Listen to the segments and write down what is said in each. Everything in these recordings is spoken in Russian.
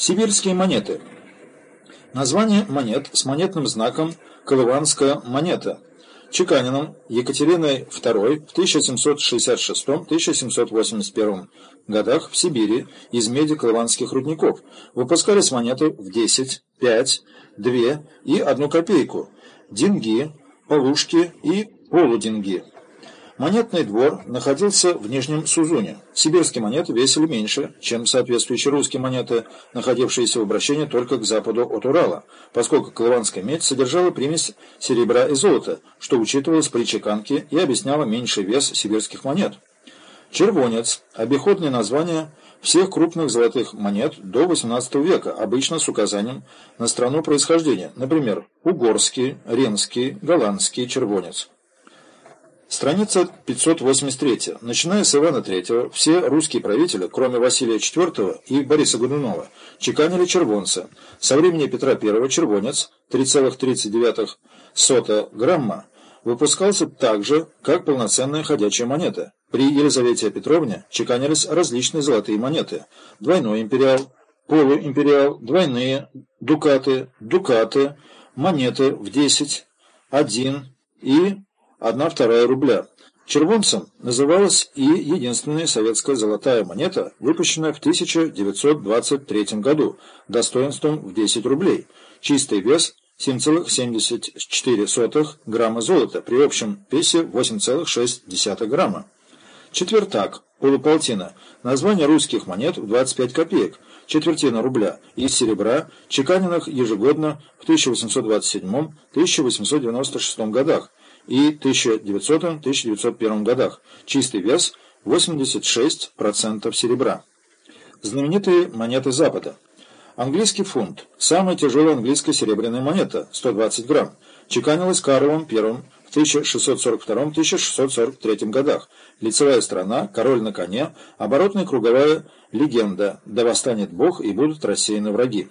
Сибирские монеты. Название монет с монетным знаком «Колыванская монета» чеканином Екатериной II в 1766-1781 годах в Сибири из меди колыванских рудников. Выпускались монеты в 10, 5, 2 и 1 копейку, деньги, полушки и полуденьги. Монетный двор находился в Нижнем Сузуне. Сибирские монеты весили меньше, чем соответствующие русские монеты, находившиеся в обращении только к западу от Урала, поскольку колыванская медь содержала примесь серебра и золота, что учитывалось при чеканке и объясняло меньший вес сибирских монет. Червонец – обиходное название всех крупных золотых монет до XVIII века, обычно с указанием на страну происхождения, например, угорский, ренский, голландский червонец. Страница 583. Начиная с Ивана III, все русские правители, кроме Василия IV и Бориса Годунова, чеканили червонца. Со времени Петра I червонец 3,39 грамма выпускался так же, как полноценная ходячая монета. При Елизавете Петровне чеканились различные золотые монеты. Двойной империал, полуимпериал, двойные, дукаты, дукаты, монеты в 10, 1 и одна вторая рубля. Червонцем называлась и единственная советская золотая монета, выпущенная в 1923 году, достоинством в 10 рублей. Чистый вес 7,74 грамма золота при общем весе 8,6 грамма. Четвертак, полуполтина, название русских монет в 25 копеек, четвертина рубля, из серебра, чеканенных ежегодно в 1827-1896 годах, и 1900-1901 годах. Чистый вес 86% серебра. Знаменитые монеты Запада. Английский фунт. Самая тяжелая английская серебряная монета, 120 грамм. Чеканилась Карлом I в 1642-1643 годах. Лицевая страна, король на коне, оборотная круговая легенда, да восстанет Бог и будут рассеяны враги.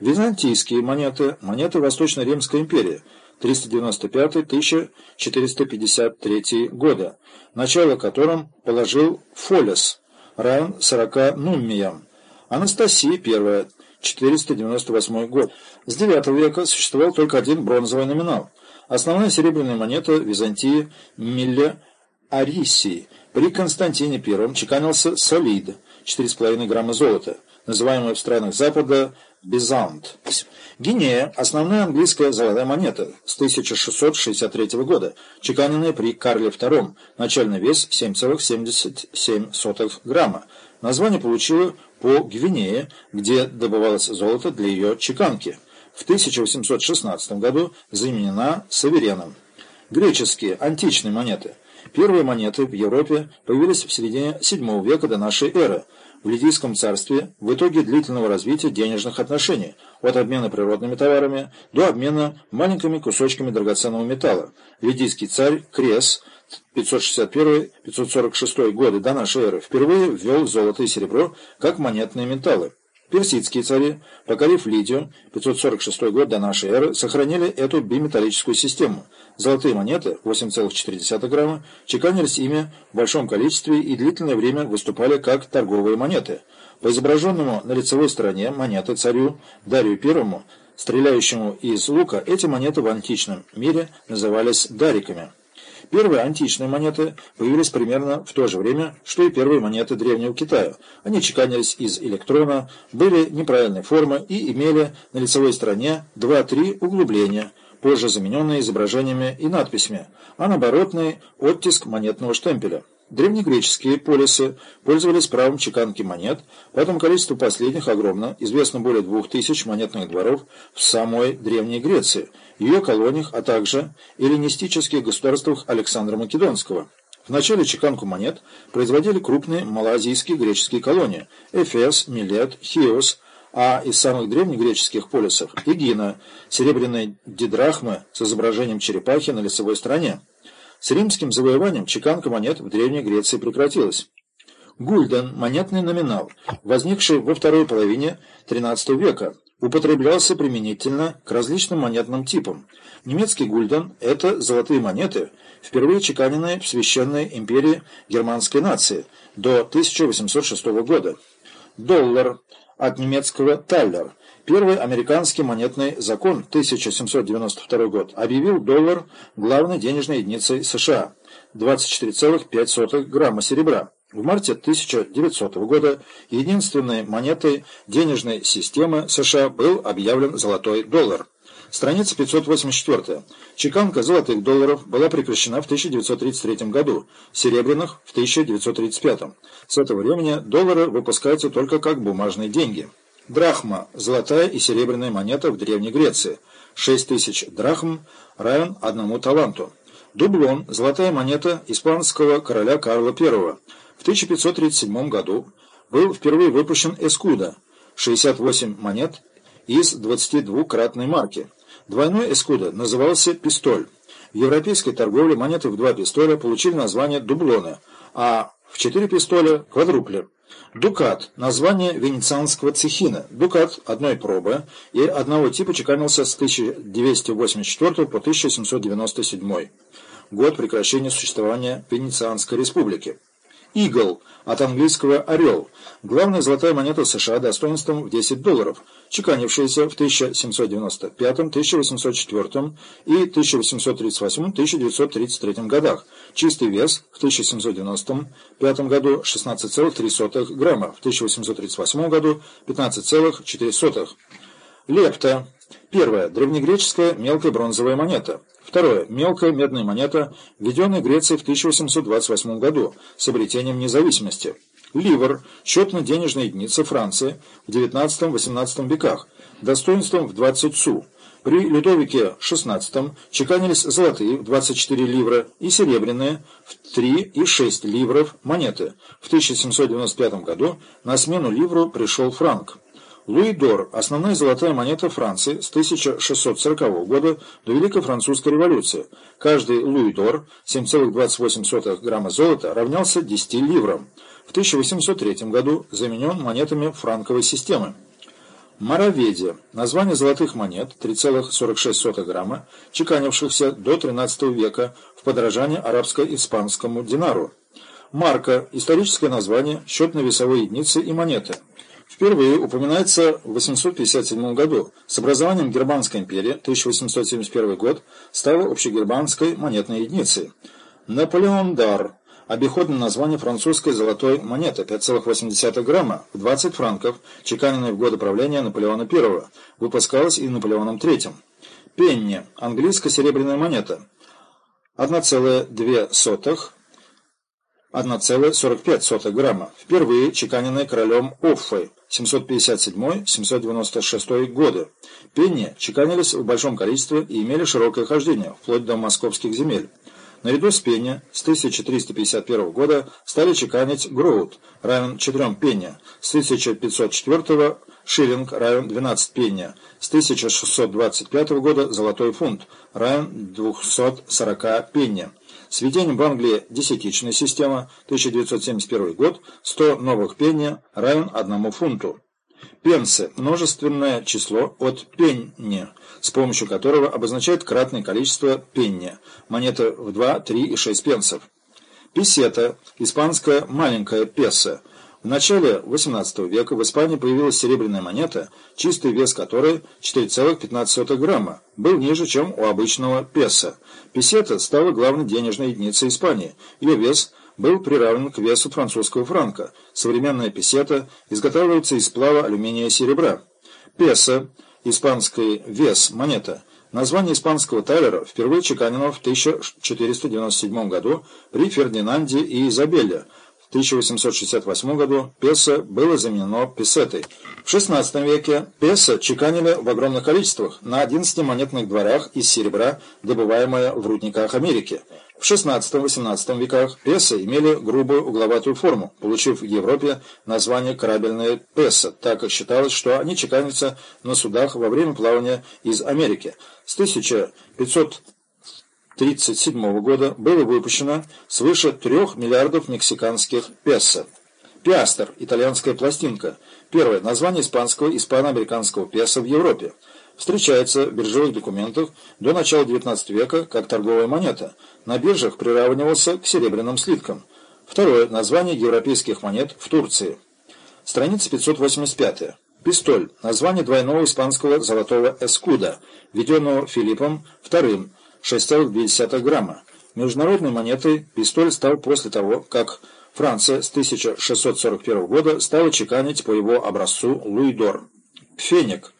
Византийские монеты, монеты Восточно-Римской империи – 395-1453 года, начало которым положил Фолес, равен 40 нуммиям. Анастасия I, 498 год. С IX века существовал только один бронзовый номинал. Основная серебряная монета Византии Милле Арисии. При Константине I чеканился солид, 4,5 грамма золота, называемый в странах Запада Бизант. Гинея – основная английская золотая монета с 1663 года, чеканенная при Карле II, начальный вес 7,77 грамма. Название получила по Гвинее, где добывалось золото для ее чеканки. В 1816 году заменена Савереном. Греческие античные монеты. Первые монеты в Европе появились в середине VII века до нашей эры – в Лидийском царстве в итоге длительного развития денежных отношений, от обмена природными товарами до обмена маленькими кусочками драгоценного металла. Лидийский царь Крес 561-546 годы до нашей эры впервые ввел золото и серебро как монетные металлы. Персидские цари, покорив Лидию, 546 год до нашей эры, сохранили эту биметаллическую систему. Золотые монеты, 8,4 грамма, чеканились ими в большом количестве и длительное время выступали как торговые монеты. По изображенному на лицевой стороне монеты царю Дарию I, стреляющему из лука, эти монеты в античном мире назывались дариками. Первые античные монеты появились примерно в то же время, что и первые монеты Древнего Китая. Они чеканились из электрона, были неправильной формы и имели на лицевой стороне 2-3 углубления, позже замененные изображениями и надписями, а наоборотный оттиск монетного штемпеля. Древнегреческие полисы пользовались правом чеканки монет, поэтому количество последних огромно, известно более двух тысяч монетных дворов в самой Древней Греции, ее колониях, а также эллинистических государствах Александра Македонского. В начале чеканку монет производили крупные малоазийские греческие колонии – Эфес, Милет, Хиос, а из самых древнегреческих полисов – Эгина, серебряные дидрахмы с изображением черепахи на лицевой стороне. С римским завоеванием чеканка монет в Древней Греции прекратилась. Гульден, монетный номинал, возникший во второй половине XIII века, употреблялся применительно к различным монетным типам. Немецкий гульден – это золотые монеты, впервые чеканенные в Священной империи германской нации до 1806 года. Доллар от немецкого «таллер». Первый американский монетный закон 1792 год объявил доллар главной денежной единицей США – 24,5 грамма серебра. В марте 1900 года единственной монетой денежной системы США был объявлен золотой доллар. Страница 584. Чеканка золотых долларов была прекращена в 1933 году, серебряных – в 1935. С этого времени доллары выпускаются только как бумажные деньги. Драхма – золотая и серебряная монета в Древней Греции. 6 тысяч драхм равен одному таланту. Дублон – золотая монета испанского короля Карла I. В 1537 году был впервые выпущен эскуда – 68 монет из 22-кратной марки. Двойной эскуда назывался пистоль. В европейской торговле монеты в два пистоля получили название дублоны, а в четыре пистоля – квадрупли. Дукат – название венецианского цехина. Дукат одной пробы и одного типа чеканился с 1284 по 1797 год прекращения существования Венецианской республики. Игл от английского «орел» – главная золотая монета США достоинством в 10 долларов, чеканившаяся в 1795, 1804 и 1838-1933 годах. Чистый вес в 1795 году 16,3 грамма, в 1838 году 15,4. Лепта. Первая. Древнегреческая мелкая бронзовая монета. Второе. Мелкая медная монета, введенная Грецией в 1828 году с обретением независимости. Ливр – счетно-денежная единица Франции в XIX-XVIII веках, достоинством в 20 су. При Людовике XVI чеканились золотые в 24 ливра и серебряные в 3 и 6 ливров монеты. В 1795 году на смену ливру пришел франк. Луидор – основная золотая монета Франции с 1640 года до Великой Французской революции. Каждый луидор 7,28 грамма золота равнялся 10 ливрам. В 1803 году заменен монетами франковой системы. Мараведи – название золотых монет 3,46 грамма, чеканившихся до XIII века в подражании арабско-испанскому динару. Марка – историческое название счетно-весовой единицы и монеты – впервые упоминается в 857 году. С образованием Германской империи 1871 год стала общегерманской монетной единицей. Наполеон Дар – обиходное название французской золотой монеты 5,8 грамма в 20 франков, чеканенной в годы правления Наполеона I, выпускалась и Наполеоном III. Пенни – английская серебряная монета 1,2 1,45 грамма, впервые чеканенная королем Оффой 757-796 годы. Пенни чеканились в большом количестве и имели широкое хождение, вплоть до московских земель. Наряду с пенни с 1351 года стали чеканить гроут, равен 4 пенни, с 1504 шиллинг, равен 12 пенни, с 1625 года золотой фунт, равен 240 пенни. С введением в Англии десятичной системы 1971 год 100 новых пенни равен одному фунту. Пенсы – множественное число от пенни, с помощью которого обозначает кратное количество пенни, монеты в 2, 3 и 6 пенсов. Песета – испанская маленькая песо – в начале XVIII века в Испании появилась серебряная монета, чистый вес которой 4,15 грамма, был ниже, чем у обычного песо. Песета стала главной денежной единицей Испании. Ее вес был приравнен к весу французского франка. Современная песета изготавливается из сплава алюминия и серебра. Песо, испанский вес, монета – Название испанского талера впервые чеканено в 1497 году при Фердинанде и Изабелле, 1868 году песо было заменено песетой. В XVI веке песо чеканили в огромных количествах на 11 монетных дворах из серебра, добываемое в рудниках Америки. В XVI-XVIII веках песо имели грубую угловатую форму, получив в Европе название корабельное песо, так как считалось, что они чеканятся на судах во время плавания из Америки. С 1500 1937 года было выпущено свыше 3 миллиардов мексиканских песо. Пиастер – итальянская пластинка. Первое. Название испанского испано-американского песо в Европе. Встречается в биржевых документах до начала XIX века как торговая монета. На биржах приравнивался к серебряным слиткам. Второе. Название европейских монет в Турции. Страница 585. Пистоль – название двойного испанского золотого эскуда, введенного Филиппом II, 6,2 грамма. Международной монетой пистоль стал после того, как Франция с 1641 года стала чеканить по его образцу луидор. Пфеник.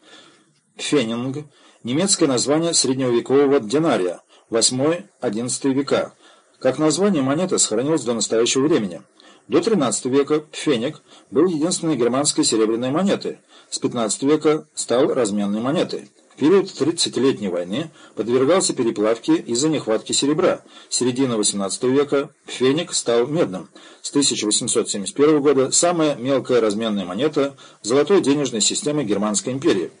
Пфенинг – немецкое название средневекового динария, 8-11 века. Как название монеты сохранилось до настоящего времени. До XIII века пфеник был единственной германской серебряной монетой. С XV века стал разменной монетой. В период Тридцатилетней войны подвергался переплавке из-за нехватки серебра. С середины XVIII века пфеник стал медным. С 1871 года самая мелкая разменная монета золотой денежной системы Германской империи.